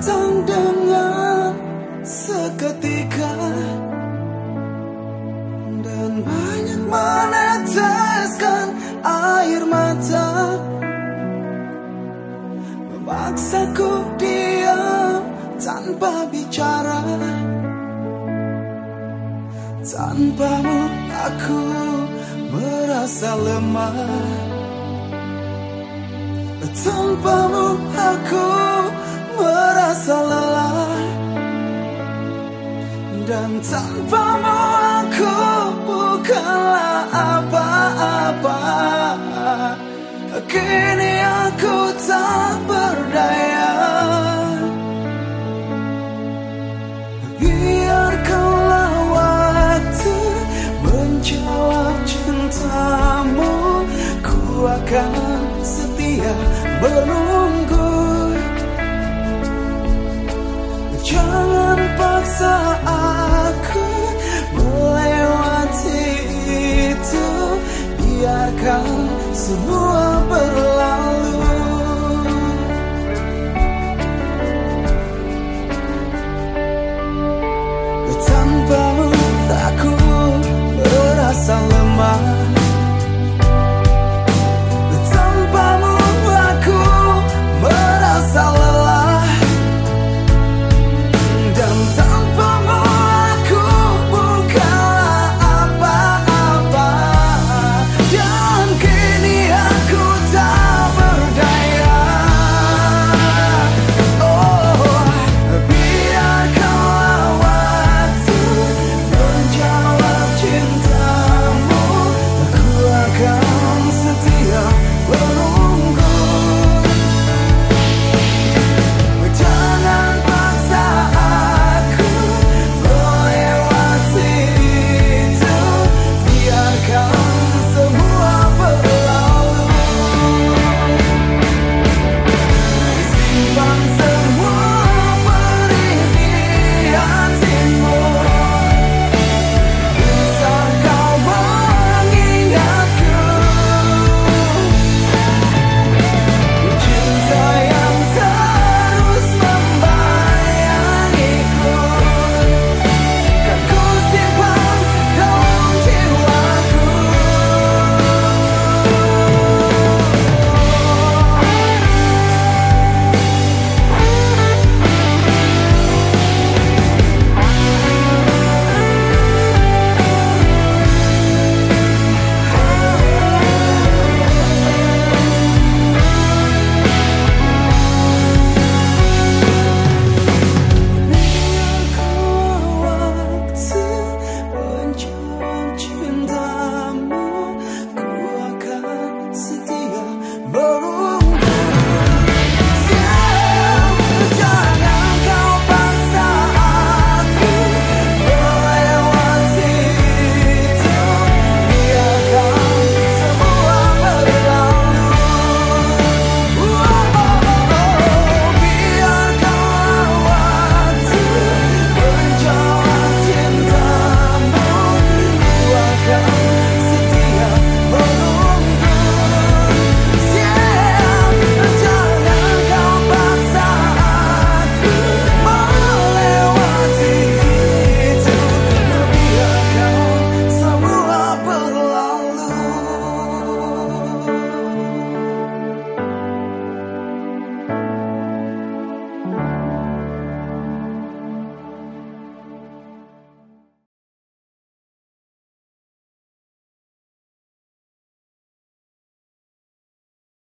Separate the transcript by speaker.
Speaker 1: datang dengan seketika. Dan banyak meneteskan air mata. Memaksaku diam tanpa bicara. Tanpamu aku merasa lemah. Tanpamu aku merasa lelah Dan tanpamu aku bukanlah apa-apa. Kini aku tak berdaya. Biarkanlah waktu menjawab cintamu Ku akan setia 我